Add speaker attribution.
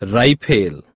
Speaker 1: ripe hail